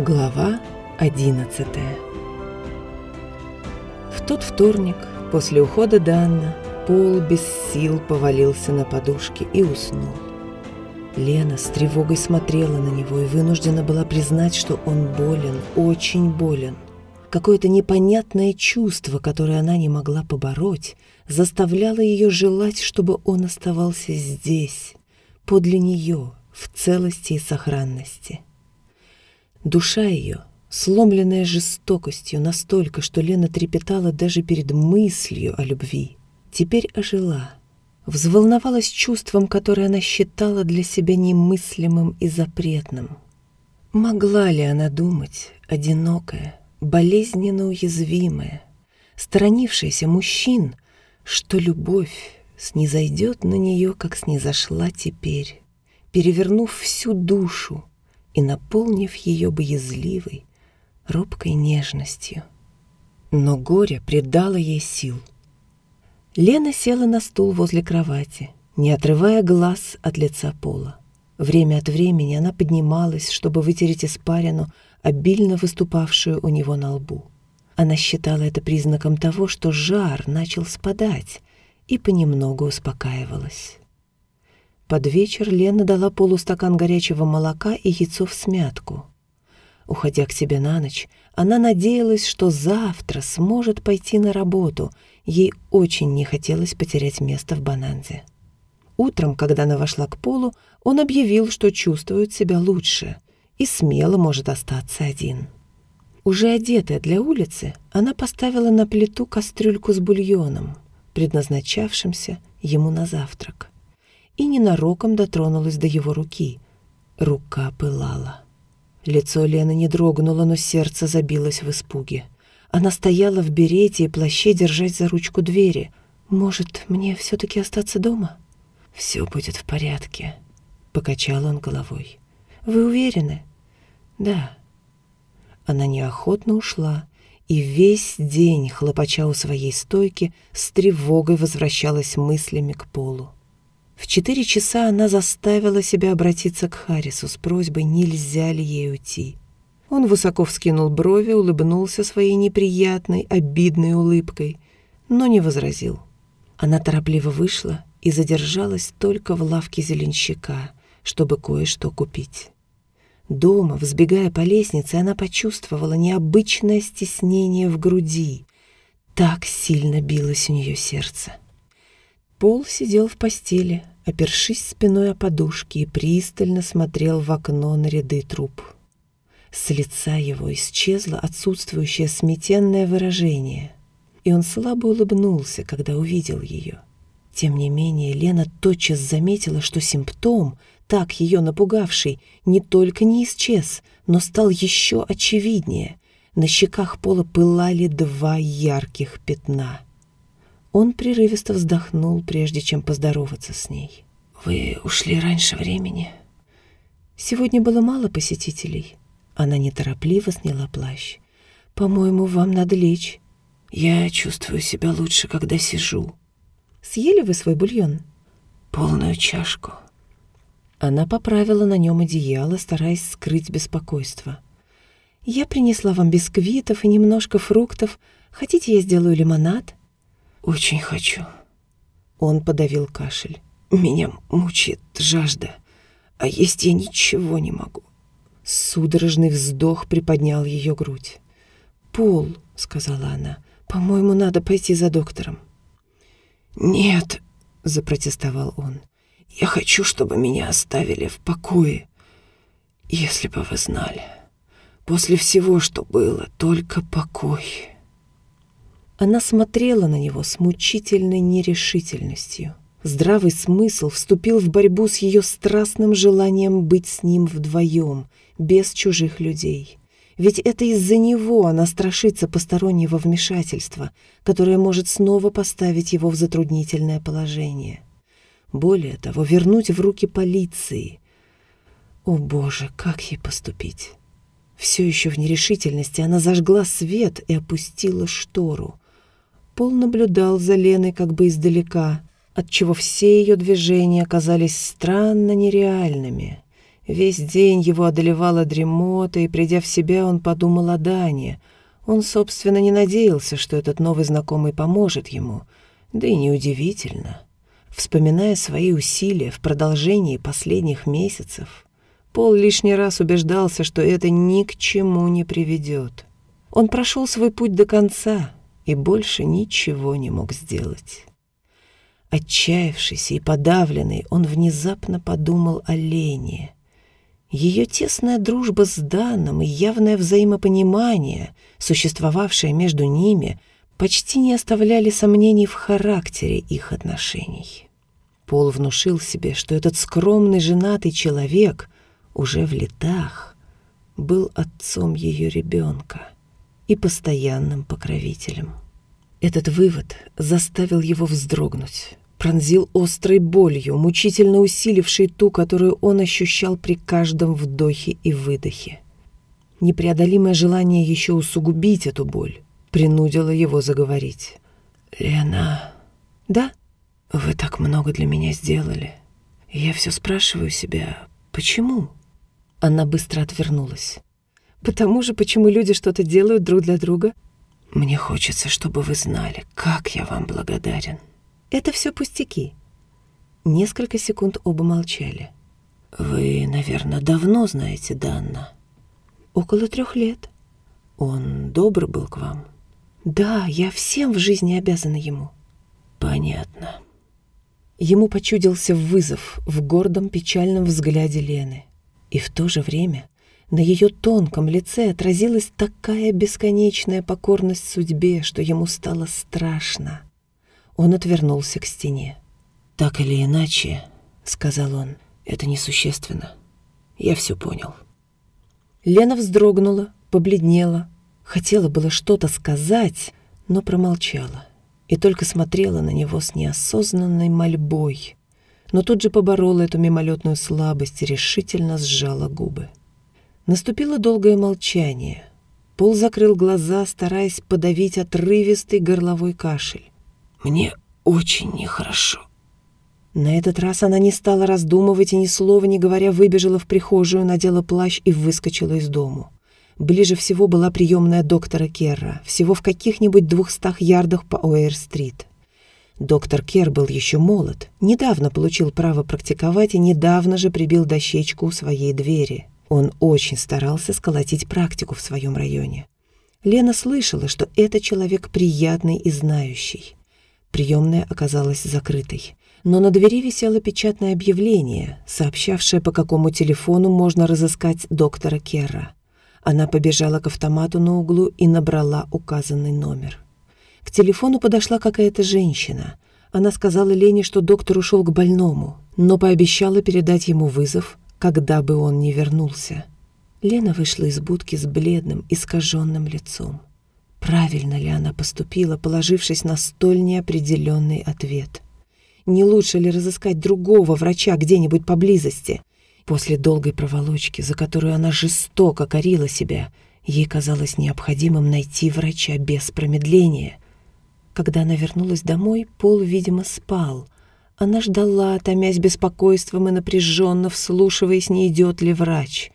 Глава 11 В тот вторник, после ухода Данна, Пол без сил повалился на подушке и уснул. Лена с тревогой смотрела на него и вынуждена была признать, что он болен, очень болен. Какое-то непонятное чувство, которое она не могла побороть, заставляло ее желать, чтобы он оставался здесь, подле нее, в целости и сохранности. Душа ее, сломленная жестокостью настолько, что Лена трепетала даже перед мыслью о любви, теперь ожила, взволновалась чувством, которое она считала для себя немыслимым и запретным. Могла ли она думать, одинокая, болезненно уязвимая, сторонившаяся мужчин, что любовь снизойдет на нее, как снизошла теперь, перевернув всю душу, и наполнив ее боязливой, робкой нежностью. Но горе придало ей сил. Лена села на стул возле кровати, не отрывая глаз от лица пола. Время от времени она поднималась, чтобы вытереть испарину, обильно выступавшую у него на лбу. Она считала это признаком того, что жар начал спадать, и понемногу успокаивалась. Под вечер Лена дала полустакан горячего молока и яйцо в смятку. Уходя к себе на ночь, она надеялась, что завтра сможет пойти на работу. Ей очень не хотелось потерять место в Бананзе. Утром, когда она вошла к Полу, он объявил, что чувствует себя лучше и смело может остаться один. Уже одетая для улицы, она поставила на плиту кастрюльку с бульоном, предназначавшимся ему на завтрак и ненароком дотронулась до его руки. Рука пылала. Лицо Лены не дрогнуло, но сердце забилось в испуге. Она стояла в берете и плаще, держась за ручку двери. «Может, мне все-таки остаться дома?» «Все будет в порядке», — покачал он головой. «Вы уверены?» «Да». Она неохотно ушла, и весь день, хлопача у своей стойки, с тревогой возвращалась мыслями к полу. В четыре часа она заставила себя обратиться к Харрису с просьбой, нельзя ли ей уйти. Он высоко вскинул брови, улыбнулся своей неприятной, обидной улыбкой, но не возразил. Она торопливо вышла и задержалась только в лавке зеленщика, чтобы кое-что купить. Дома, взбегая по лестнице, она почувствовала необычное стеснение в груди. Так сильно билось у нее сердце. Пол сидел в постели, опершись спиной о подушки и пристально смотрел в окно на ряды труб. С лица его исчезло отсутствующее сметенное выражение, и он слабо улыбнулся, когда увидел ее. Тем не менее, Лена тотчас заметила, что симптом, так ее напугавший, не только не исчез, но стал еще очевиднее. На щеках пола пылали два ярких пятна — он прерывисто вздохнул, прежде чем поздороваться с ней. «Вы ушли раньше времени?» «Сегодня было мало посетителей». Она неторопливо сняла плащ. «По-моему, вам надо лечь». «Я чувствую себя лучше, когда сижу». «Съели вы свой бульон?» «Полную чашку». Она поправила на нем одеяло, стараясь скрыть беспокойство. «Я принесла вам бисквитов и немножко фруктов. Хотите, я сделаю лимонад?» «Очень хочу». Он подавил кашель. «Меня мучает жажда, а есть я ничего не могу». Судорожный вздох приподнял ее грудь. «Пол», — сказала она, — «по-моему, надо пойти за доктором». «Нет», — запротестовал он, — «я хочу, чтобы меня оставили в покое. Если бы вы знали, после всего, что было, только покой». Она смотрела на него с мучительной нерешительностью. Здравый смысл вступил в борьбу с ее страстным желанием быть с ним вдвоем, без чужих людей. Ведь это из-за него она страшится постороннего вмешательства, которое может снова поставить его в затруднительное положение. Более того, вернуть в руки полиции. О боже, как ей поступить? Все еще в нерешительности она зажгла свет и опустила штору. Пол наблюдал за Леной как бы издалека, отчего все ее движения оказались странно нереальными. Весь день его одолевала дремота, и, придя в себя, он подумал о Дане. Он, собственно, не надеялся, что этот новый знакомый поможет ему. Да и неудивительно. Вспоминая свои усилия в продолжении последних месяцев, Пол лишний раз убеждался, что это ни к чему не приведет. Он прошел свой путь до конца и больше ничего не мог сделать. Отчаявшийся и подавленный, он внезапно подумал о Лене. Ее тесная дружба с Даном и явное взаимопонимание, существовавшее между ними, почти не оставляли сомнений в характере их отношений. Пол внушил себе, что этот скромный женатый человек уже в летах был отцом ее ребенка и постоянным покровителем. Этот вывод заставил его вздрогнуть пронзил острой болью, мучительно усилившей ту, которую он ощущал при каждом вдохе и выдохе. Непреодолимое желание еще усугубить эту боль принудило его заговорить. «Лена...» «Да?» «Вы так много для меня сделали. Я все спрашиваю себя, почему?» Она быстро отвернулась. «Потому же, почему люди что-то делают друг для друга?» «Мне хочется, чтобы вы знали, как я вам благодарен». Это все пустяки. Несколько секунд оба молчали. Вы, наверное, давно знаете Данна? Около трех лет. Он добр был к вам? Да, я всем в жизни обязана ему. Понятно. Ему почудился вызов в гордом печальном взгляде Лены. И в то же время на ее тонком лице отразилась такая бесконечная покорность судьбе, что ему стало страшно. Он отвернулся к стене. «Так или иначе», — сказал он, — «это несущественно. Я все понял». Лена вздрогнула, побледнела, хотела было что-то сказать, но промолчала и только смотрела на него с неосознанной мольбой, но тут же поборола эту мимолетную слабость и решительно сжала губы. Наступило долгое молчание. Пол закрыл глаза, стараясь подавить отрывистый горловой кашель. Мне очень нехорошо. На этот раз она не стала раздумывать и ни слова не говоря выбежала в прихожую, надела плащ и выскочила из дому. Ближе всего была приемная доктора Керра, всего в каких-нибудь двухстах ярдах по Уэйр-стрит. Доктор Кер был еще молод, недавно получил право практиковать и недавно же прибил дощечку у своей двери. Он очень старался сколотить практику в своем районе. Лена слышала, что это человек приятный и знающий. Приемная оказалась закрытой. Но на двери висело печатное объявление, сообщавшее, по какому телефону можно разыскать доктора Керра. Она побежала к автомату на углу и набрала указанный номер. К телефону подошла какая-то женщина. Она сказала Лене, что доктор ушел к больному, но пообещала передать ему вызов, когда бы он не вернулся. Лена вышла из будки с бледным, искаженным лицом. Правильно ли она поступила, положившись на столь неопределенный ответ? Не лучше ли разыскать другого врача где-нибудь поблизости? После долгой проволочки, за которую она жестоко корила себя, ей казалось необходимым найти врача без промедления. Когда она вернулась домой, Пол, видимо, спал. Она ждала, томясь беспокойством и напряженно вслушиваясь, не идет ли врач.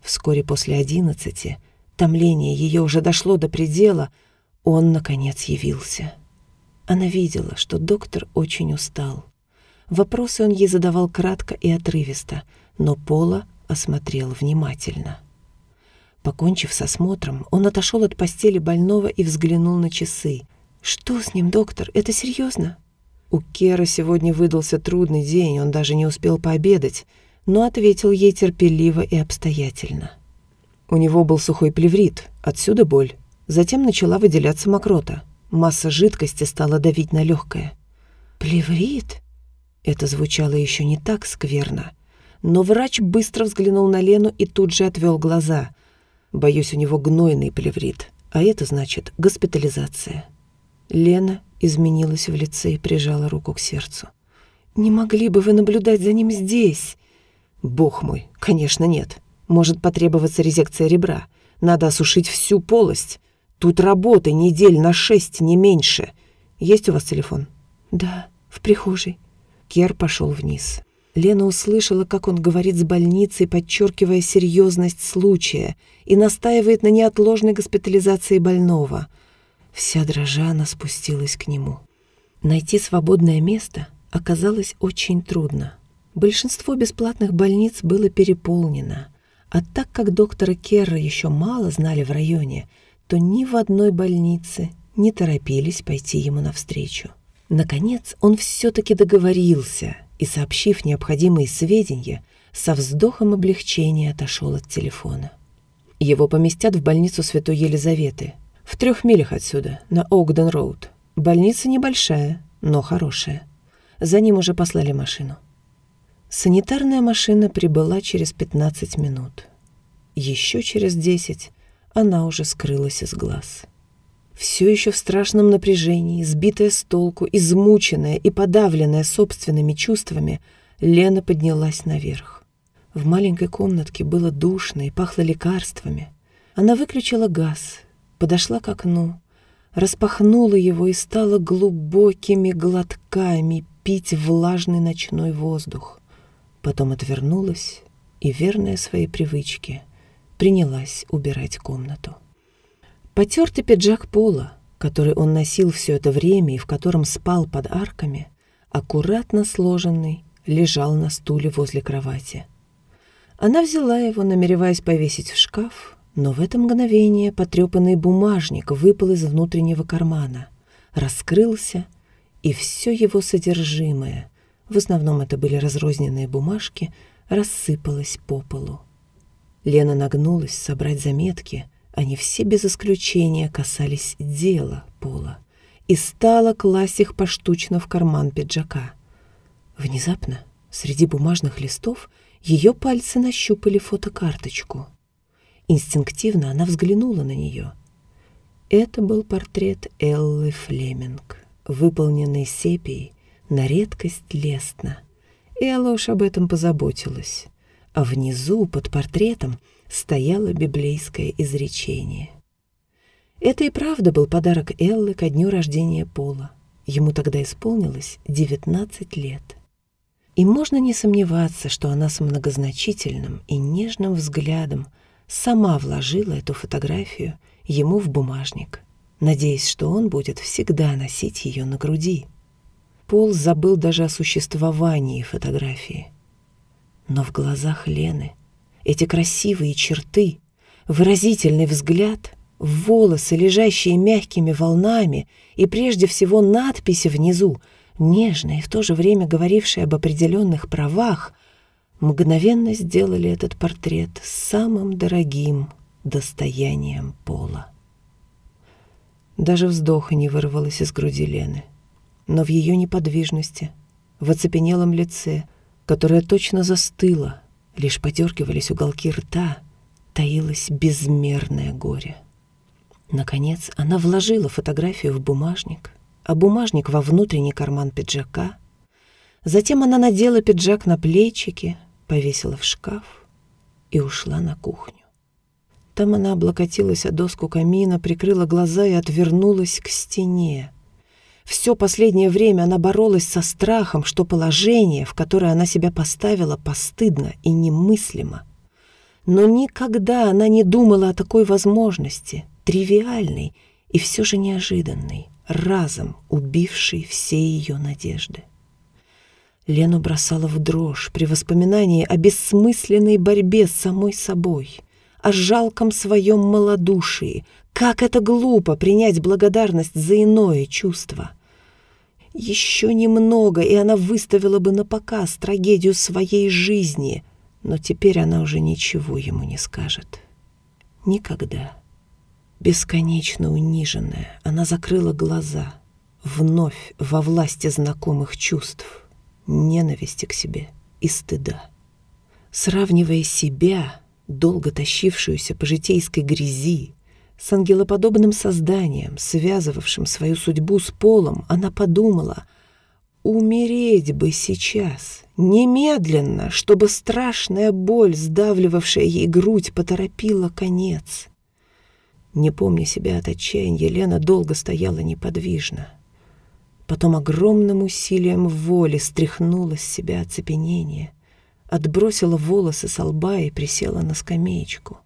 Вскоре после одиннадцати Томление ее уже дошло до предела, он, наконец, явился. Она видела, что доктор очень устал. Вопросы он ей задавал кратко и отрывисто, но Пола осмотрел внимательно. Покончив с осмотром, он отошел от постели больного и взглянул на часы. «Что с ним, доктор? Это серьезно?» У Кера сегодня выдался трудный день, он даже не успел пообедать, но ответил ей терпеливо и обстоятельно. У него был сухой плеврит, отсюда боль. Затем начала выделяться мокрота. Масса жидкости стала давить на легкое. «Плеврит?» Это звучало еще не так скверно. Но врач быстро взглянул на Лену и тут же отвел глаза. «Боюсь, у него гнойный плеврит, а это значит госпитализация». Лена изменилась в лице и прижала руку к сердцу. «Не могли бы вы наблюдать за ним здесь?» «Бог мой, конечно, нет. Может потребоваться резекция ребра. Надо осушить всю полость. Тут работы недель на шесть, не меньше. Есть у вас телефон? Да, в прихожей. Кер пошел вниз. Лена услышала, как он говорит с больницей, подчеркивая серьезность случая, и настаивает на неотложной госпитализации больного. Вся дрожа она спустилась к нему. Найти свободное место оказалось очень трудно. Большинство бесплатных больниц было переполнено, а так как доктора Керра еще мало знали в районе, то ни в одной больнице не торопились пойти ему навстречу. Наконец он все-таки договорился и, сообщив необходимые сведения, со вздохом облегчения отошел от телефона. Его поместят в больницу Святой Елизаветы, в трех милях отсюда, на Огден-Роуд. Больница небольшая, но хорошая. За ним уже послали машину. Санитарная машина прибыла через 15 минут. Еще через 10 она уже скрылась из глаз. Все еще в страшном напряжении, сбитая с толку, измученная и подавленная собственными чувствами, Лена поднялась наверх. В маленькой комнатке было душно и пахло лекарствами. Она выключила газ, подошла к окну, распахнула его и стала глубокими глотками пить влажный ночной воздух. Потом отвернулась и, верная своей привычке, принялась убирать комнату. Потертый пиджак Пола, который он носил все это время и в котором спал под арками, аккуратно сложенный, лежал на стуле возле кровати. Она взяла его, намереваясь повесить в шкаф, но в это мгновение потрепанный бумажник выпал из внутреннего кармана, раскрылся, и все его содержимое, в основном это были разрозненные бумажки, рассыпалось по полу. Лена нагнулась собрать заметки, они все без исключения касались дела Пола и стала класть их поштучно в карман пиджака. Внезапно, среди бумажных листов, ее пальцы нащупали фотокарточку. Инстинктивно она взглянула на нее. Это был портрет Эллы Флеминг, выполненный сепией, на редкость лестно. Элла уж об этом позаботилась. А внизу, под портретом, стояло библейское изречение. Это и правда был подарок Эллы ко дню рождения Пола. Ему тогда исполнилось 19 лет. И можно не сомневаться, что она с многозначительным и нежным взглядом сама вложила эту фотографию ему в бумажник, надеясь, что он будет всегда носить ее на груди. Пол забыл даже о существовании фотографии. Но в глазах Лены — эти красивые черты, выразительный взгляд, волосы, лежащие мягкими волнами, и прежде всего надписи внизу, нежные, в то же время говорившие об определенных правах, мгновенно сделали этот портрет самым дорогим достоянием пола. Даже вздоха не вырвалось из груди Лены, но в ее неподвижности, в оцепенелом лице, которое точно застыло, Лишь подергивались уголки рта, таилось безмерное горе. Наконец она вложила фотографию в бумажник, а бумажник во внутренний карман пиджака. Затем она надела пиджак на плечики, повесила в шкаф и ушла на кухню. Там она облокотилась о доску камина, прикрыла глаза и отвернулась к стене. Все последнее время она боролась со страхом, что положение, в которое она себя поставила, постыдно и немыслимо. Но никогда она не думала о такой возможности, тривиальной и все же неожиданной, разом убившей все ее надежды. Лену бросала в дрожь при воспоминании о бессмысленной борьбе с самой собой, о жалком своем малодушии, как это глупо принять благодарность за иное чувство. Еще немного, и она выставила бы на показ трагедию своей жизни, но теперь она уже ничего ему не скажет. Никогда. Бесконечно униженная, она закрыла глаза, вновь во власти знакомых чувств, ненависти к себе и стыда. Сравнивая себя, долго тащившуюся по житейской грязи, с ангелоподобным созданием, связывавшим свою судьбу с полом, она подумала, умереть бы сейчас, немедленно, чтобы страшная боль, сдавливавшая ей грудь, поторопила конец. Не помня себя от отчаяния, Лена долго стояла неподвижно. Потом огромным усилием воли стряхнула с себя оцепенение, отбросила волосы со лба и присела на скамеечку.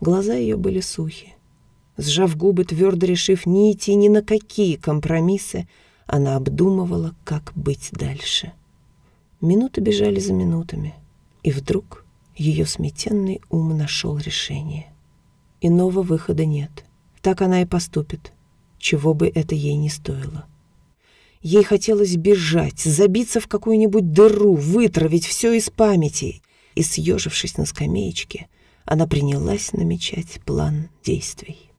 Глаза ее были сухи. Сжав губы, твердо решив не идти ни на какие компромиссы, она обдумывала, как быть дальше. Минуты бежали за минутами, и вдруг ее сметенный ум нашел решение. Иного выхода нет. Так она и поступит, чего бы это ей не стоило. Ей хотелось бежать, забиться в какую-нибудь дыру, вытравить все из памяти. И, съежившись на скамеечке, она принялась намечать план действий.